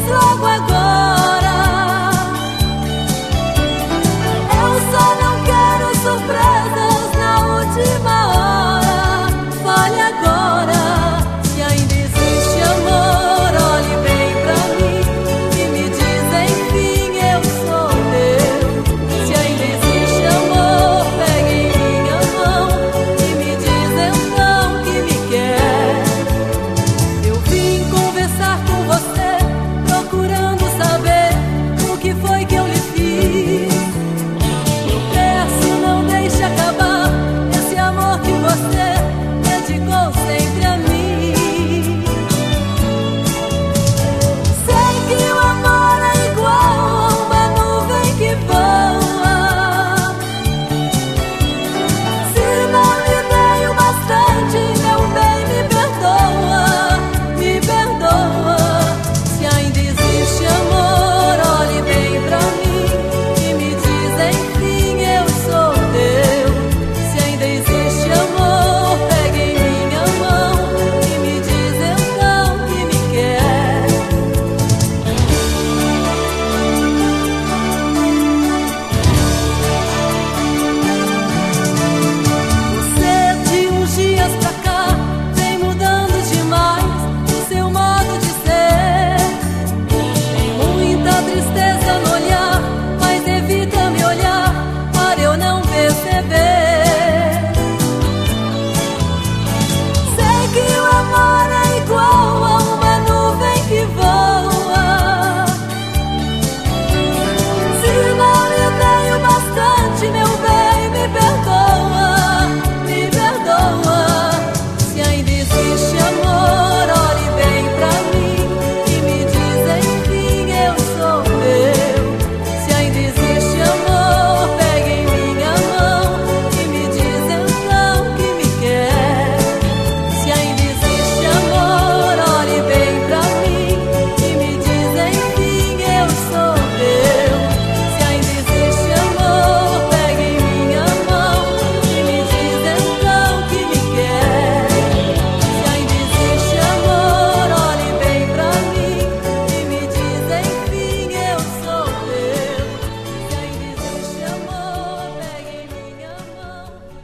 logo agora.